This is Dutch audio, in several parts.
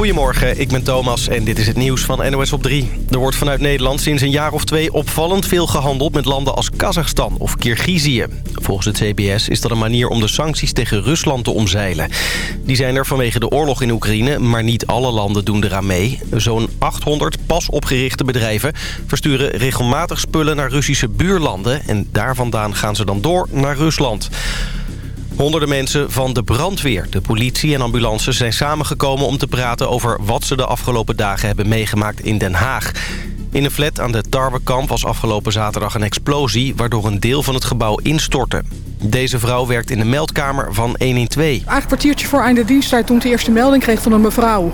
Goedemorgen, ik ben Thomas en dit is het nieuws van NOS op 3. Er wordt vanuit Nederland sinds een jaar of twee opvallend veel gehandeld... met landen als Kazachstan of Kirgizië. Volgens het CBS is dat een manier om de sancties tegen Rusland te omzeilen. Die zijn er vanwege de oorlog in Oekraïne, maar niet alle landen doen eraan mee. Zo'n 800 pas opgerichte bedrijven versturen regelmatig spullen naar Russische buurlanden... en daar vandaan gaan ze dan door naar Rusland. Honderden mensen van de brandweer, de politie en ambulances zijn samengekomen om te praten over wat ze de afgelopen dagen hebben meegemaakt in Den Haag. In een flat aan de Tarwekamp was afgelopen zaterdag een explosie... waardoor een deel van het gebouw instortte. Deze vrouw werkt in de meldkamer van 112. Eigenlijk een kwartiertje voor einde diensttijd toen ik de eerste melding kreeg van een mevrouw.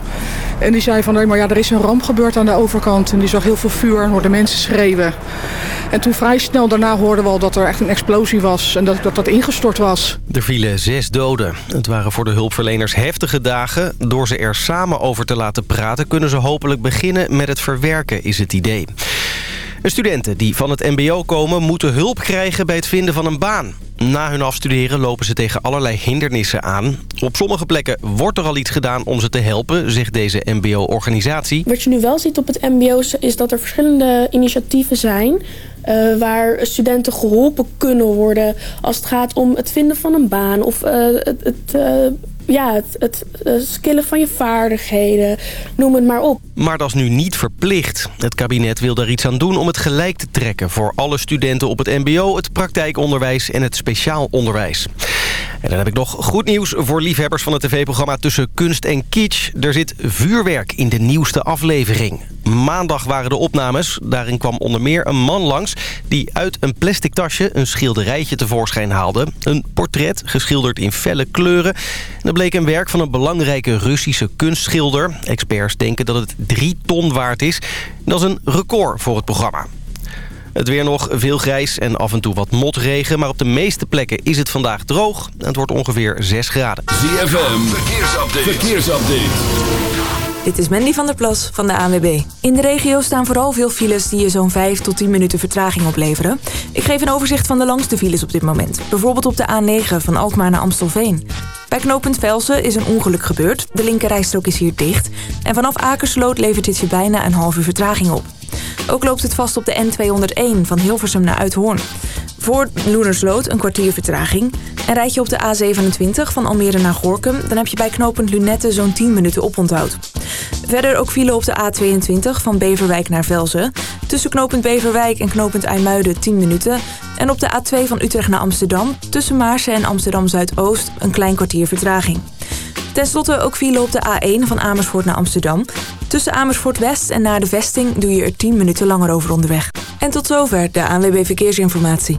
En die zei van, nee, maar ja, er is een ramp gebeurd aan de overkant. En die zag heel veel vuur en hoorde mensen schreeuwen. En toen vrij snel daarna hoorden we al dat er echt een explosie was. En dat dat, dat ingestort was. Er vielen zes doden. Het waren voor de hulpverleners heftige dagen. Door ze er samen over te laten praten... kunnen ze hopelijk beginnen met het verwerken, is het idee. Studenten die van het mbo komen moeten hulp krijgen bij het vinden van een baan. Na hun afstuderen lopen ze tegen allerlei hindernissen aan. Op sommige plekken wordt er al iets gedaan om ze te helpen, zegt deze mbo-organisatie. Wat je nu wel ziet op het mbo is dat er verschillende initiatieven zijn... Uh, waar studenten geholpen kunnen worden als het gaat om het vinden van een baan... of uh, het, het uh, ja, het, skillen van je vaardigheden, noem het maar op. Maar dat is nu niet verplicht. Het kabinet wil daar iets aan doen om het gelijk te trekken... voor alle studenten op het mbo, het praktijkonderwijs en het speciaal onderwijs. En dan heb ik nog goed nieuws voor liefhebbers van het tv-programma Tussen Kunst en Kitsch. Er zit vuurwerk in de nieuwste aflevering. Maandag waren de opnames. Daarin kwam onder meer een man langs die uit een plastic tasje een schilderijtje tevoorschijn haalde. Een portret geschilderd in felle kleuren. Bleek een werk van een belangrijke Russische kunstschilder. Experts denken dat het drie ton waard is. Dat is een record voor het programma. Het weer nog veel grijs en af en toe wat motregen. Maar op de meeste plekken is het vandaag droog. Het wordt ongeveer 6 graden. ZFM, verkeersupdate. verkeersupdate. Dit is Mandy van der Plas van de ANWB. In de regio staan vooral veel files die je zo'n 5 tot 10 minuten vertraging opleveren. Ik geef een overzicht van de langste files op dit moment. Bijvoorbeeld op de A9 van Alkmaar naar Amstelveen. Bij knooppunt Velsen is een ongeluk gebeurd. De linkerrijstrook is hier dicht. En vanaf Akersloot levert dit je bijna een half uur vertraging op. Ook loopt het vast op de N201 van Hilversum naar Uithoorn. Voor Loenersloot een kwartier vertraging. En rijd je op de A27 van Almere naar Gorkum... dan heb je bij knooppunt Lunette zo'n 10 minuten oponthoud. Verder ook file op de A22 van Beverwijk naar Velzen. Tussen knooppunt Beverwijk en knooppunt IJmuiden 10 minuten. En op de A2 van Utrecht naar Amsterdam... tussen Maarsen en Amsterdam Zuidoost een klein kwartier vertraging. Ten slotte ook file op de A1 van Amersfoort naar Amsterdam. Tussen Amersfoort West en naar de vesting doe je er 10 minuten langer over onderweg. En tot zover de ANWB Verkeersinformatie.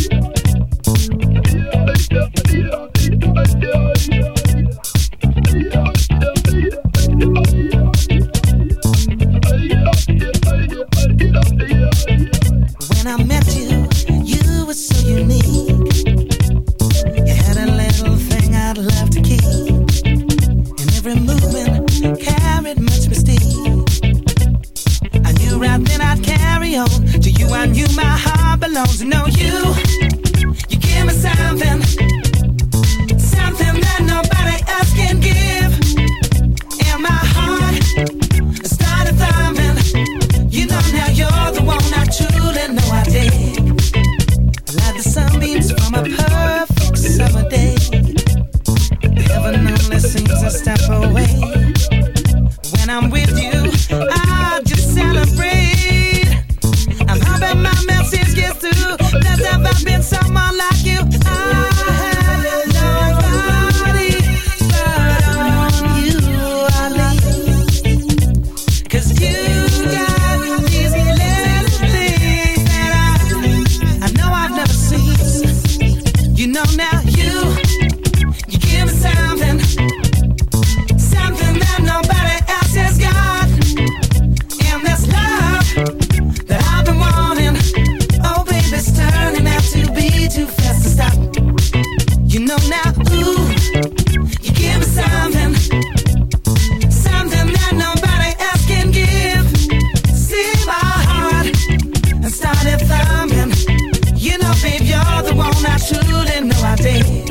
I shouldn't no I did.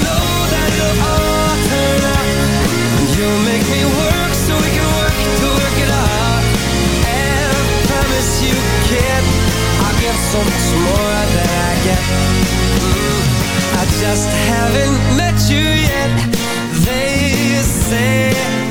promise you, kid I'll give so much more than I get. Mm, I just haven't met you yet. They say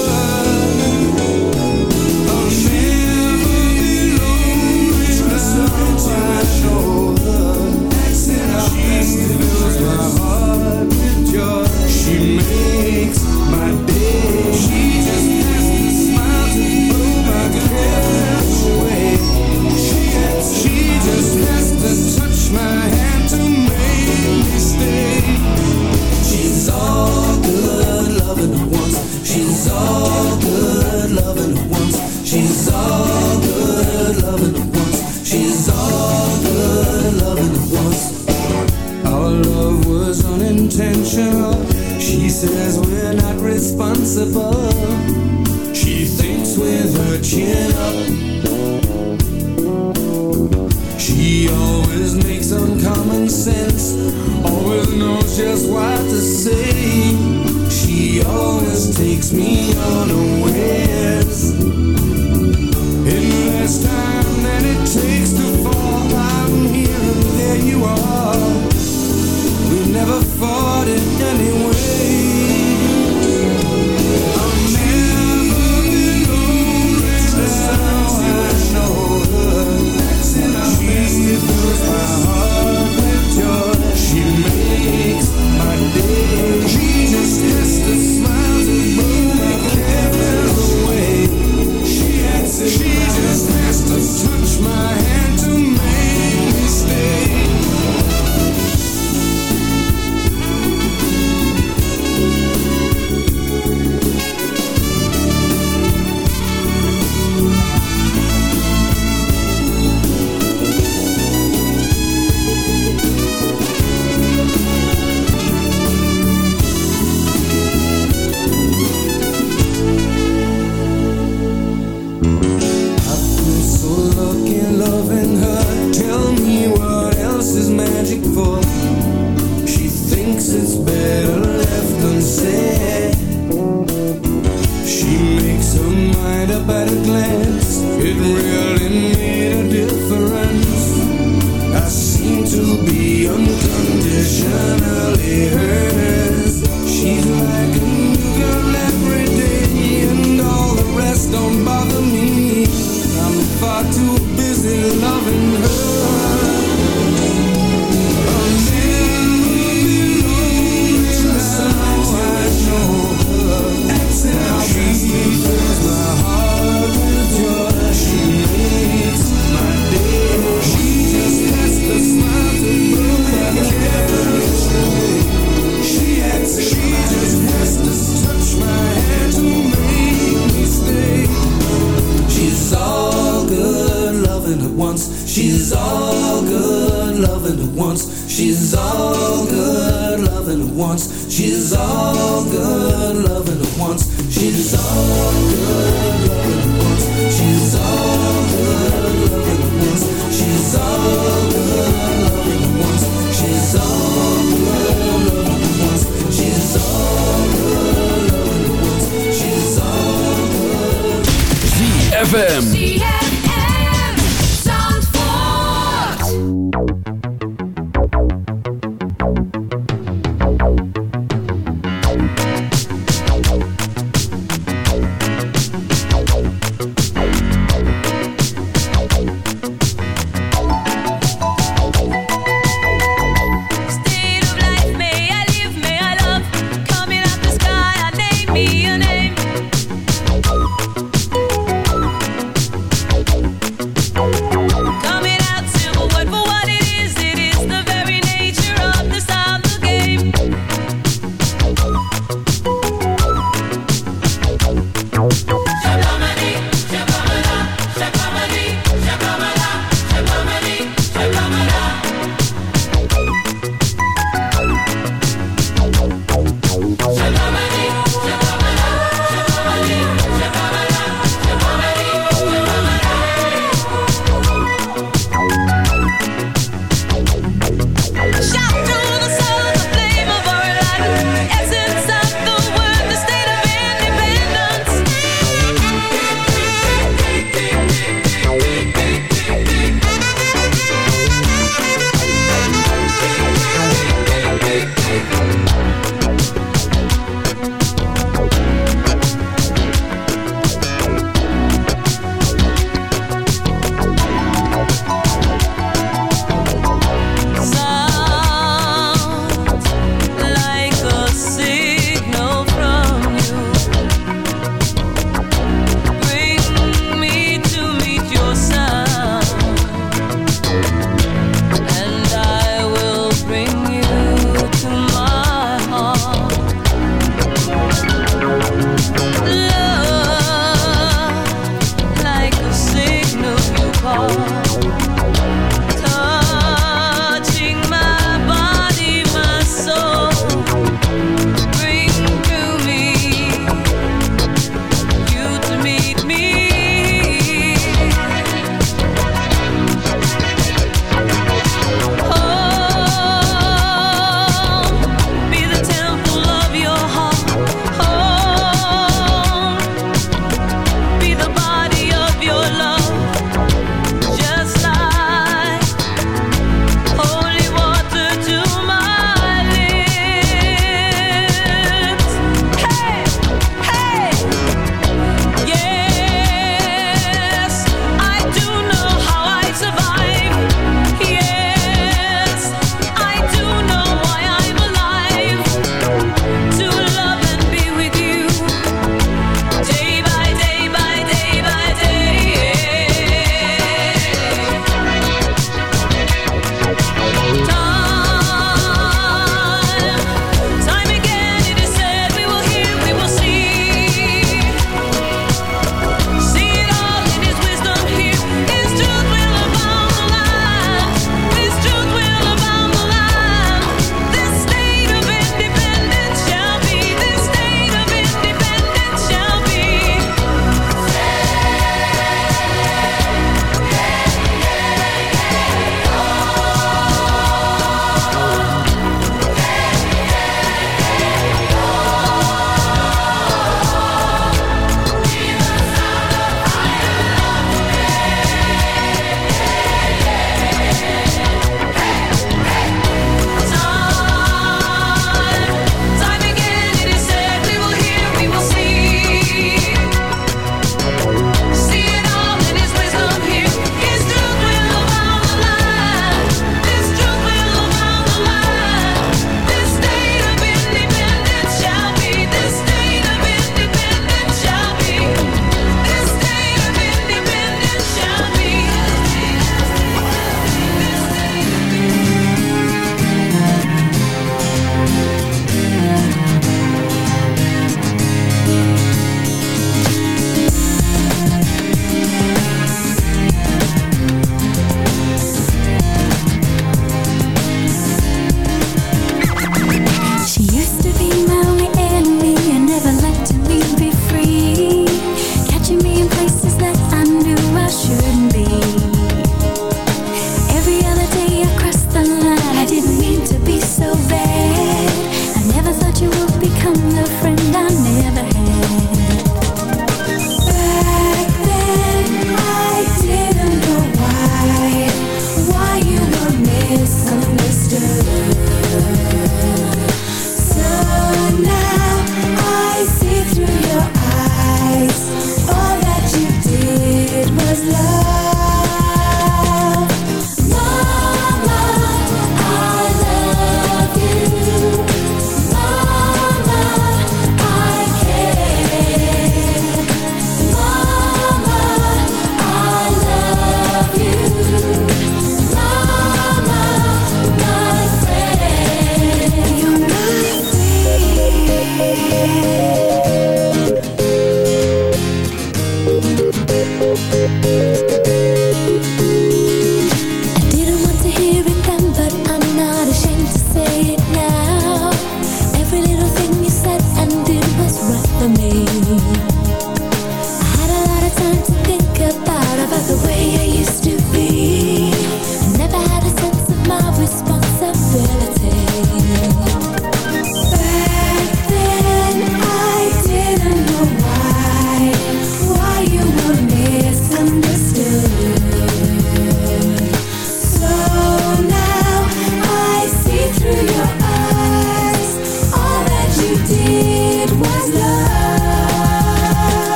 just why ZFM.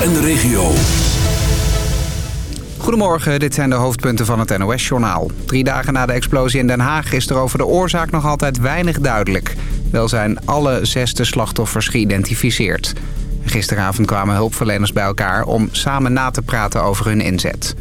En de regio. Goedemorgen, dit zijn de hoofdpunten van het NOS-journaal. Drie dagen na de explosie in Den Haag is er over de oorzaak nog altijd weinig duidelijk. Wel zijn alle zesde slachtoffers geïdentificeerd. Gisteravond kwamen hulpverleners bij elkaar om samen na te praten over hun inzet.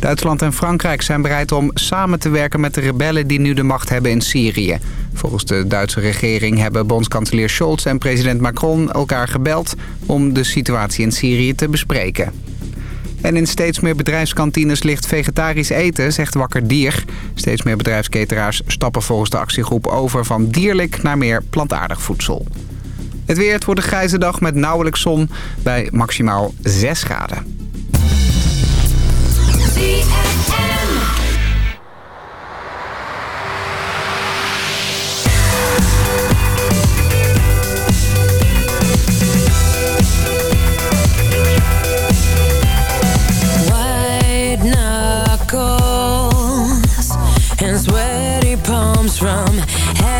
Duitsland en Frankrijk zijn bereid om samen te werken met de rebellen die nu de macht hebben in Syrië. Volgens de Duitse regering hebben bondskanselier Scholz en president Macron elkaar gebeld om de situatie in Syrië te bespreken. En in steeds meer bedrijfskantines ligt vegetarisch eten, zegt Wakker Dier. Steeds meer bedrijfsketeraars stappen volgens de actiegroep over van dierlijk naar meer plantaardig voedsel. Het weer, wordt een grijze dag met nauwelijks zon bij maximaal 6 graden. comes from. Hey